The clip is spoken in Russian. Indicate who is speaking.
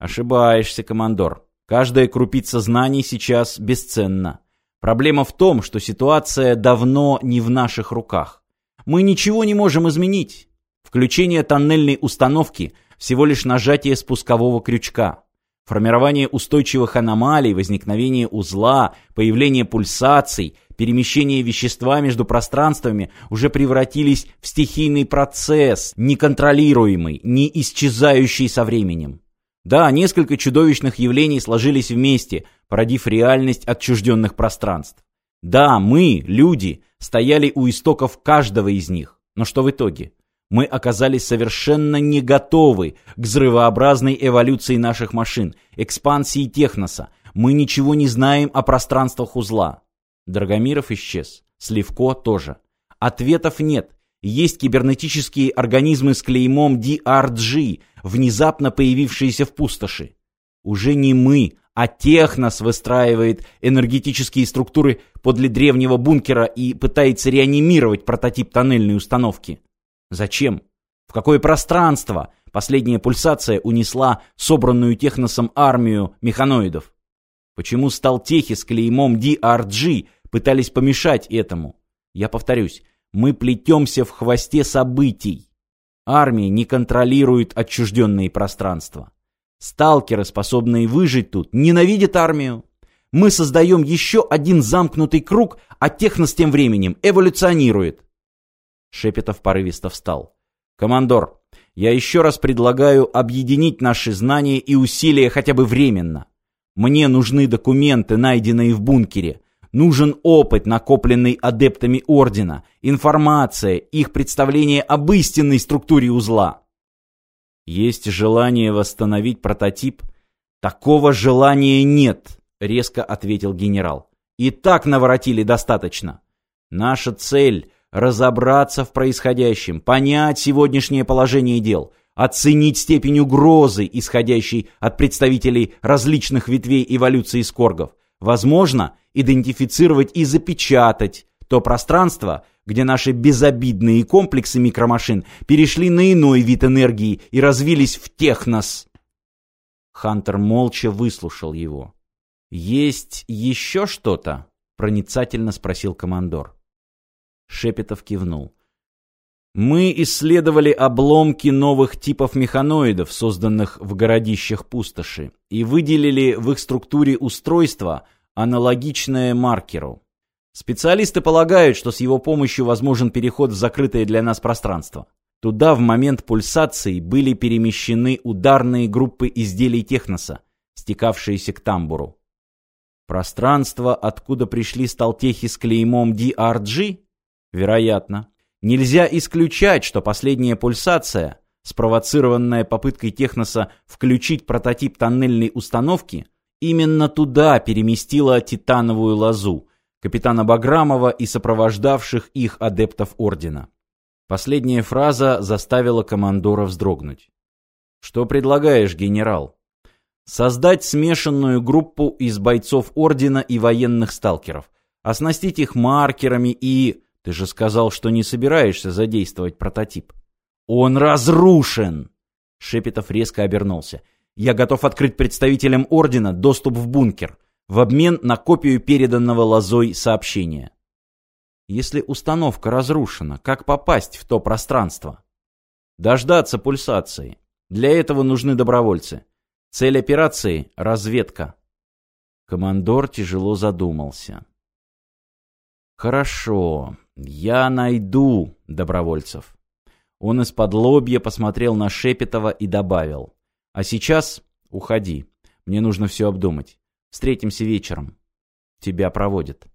Speaker 1: Ошибаешься, командор. Каждая крупица знаний сейчас бесценна. Проблема в том, что ситуация давно не в наших руках. Мы ничего не можем изменить. Включение тоннельной установки – всего лишь нажатие спускового крючка. Формирование устойчивых аномалий, возникновение узла, появление пульсаций, перемещение вещества между пространствами уже превратились в стихийный процесс, неконтролируемый, не исчезающий со временем. Да, несколько чудовищных явлений сложились вместе, породив реальность отчужденных пространств. Да, мы, люди, стояли у истоков каждого из них. Но что в итоге? Мы оказались совершенно не готовы к взрывообразной эволюции наших машин, экспансии техноса. Мы ничего не знаем о пространствах узла. Драгомиров исчез. Сливко тоже. Ответов нет. Есть кибернетические организмы с клеймом DRG, внезапно появившиеся в пустоши. Уже не мы, а технос выстраивает энергетические структуры подле древнего бункера и пытается реанимировать прототип тоннельной установки. Зачем? В какое пространство последняя пульсация унесла собранную техносом армию механоидов? Почему сталтехи с клеймом DRG пытались помешать этому? Я повторюсь, мы плетемся в хвосте событий. Армия не контролирует отчужденные пространства. Сталкеры, способные выжить тут, ненавидят армию. Мы создаем еще один замкнутый круг, а технос тем временем эволюционирует. Шепетов порывисто встал. «Командор, я еще раз предлагаю объединить наши знания и усилия хотя бы временно. Мне нужны документы, найденные в бункере. Нужен опыт, накопленный адептами Ордена, информация, их представление об истинной структуре узла. Есть желание восстановить прототип? Такого желания нет, резко ответил генерал. И так наворотили достаточно. Наша цель разобраться в происходящем, понять сегодняшнее положение дел, оценить степень угрозы, исходящей от представителей различных ветвей эволюции скоргов, возможно, идентифицировать и запечатать то пространство, где наши безобидные комплексы микромашин перешли на иной вид энергии и развились в технос. Хантер молча выслушал его. «Есть еще что-то?» — проницательно спросил командор. Шепетов кивнул. Мы исследовали обломки новых типов механоидов, созданных в городищах пустоши, и выделили в их структуре устройства, аналогичное маркеру. Специалисты полагают, что с его помощью возможен переход в закрытое для нас пространство. Туда в момент пульсации были перемещены ударные группы изделий техноса, стекавшиеся к тамбуру. Пространство, откуда пришли сталтехи с клеймом DRG, Вероятно. Нельзя исключать, что последняя пульсация, спровоцированная попыткой Техноса включить прототип тоннельной установки, именно туда переместила титановую лозу, капитана Баграмова и сопровождавших их адептов Ордена. Последняя фраза заставила командора вздрогнуть. «Что предлагаешь, генерал?» «Создать смешанную группу из бойцов Ордена и военных сталкеров, оснастить их маркерами и...» Ты же сказал, что не собираешься задействовать прототип. Он разрушен! Шепетов резко обернулся. Я готов открыть представителям Ордена доступ в бункер в обмен на копию переданного лозой сообщения. Если установка разрушена, как попасть в то пространство? Дождаться пульсации. Для этого нужны добровольцы. Цель операции — разведка. Командор тяжело задумался. Хорошо. «Я найду добровольцев». Он из-под лобья посмотрел на Шепетова и добавил. «А сейчас уходи. Мне нужно все обдумать. Встретимся вечером. Тебя проводят».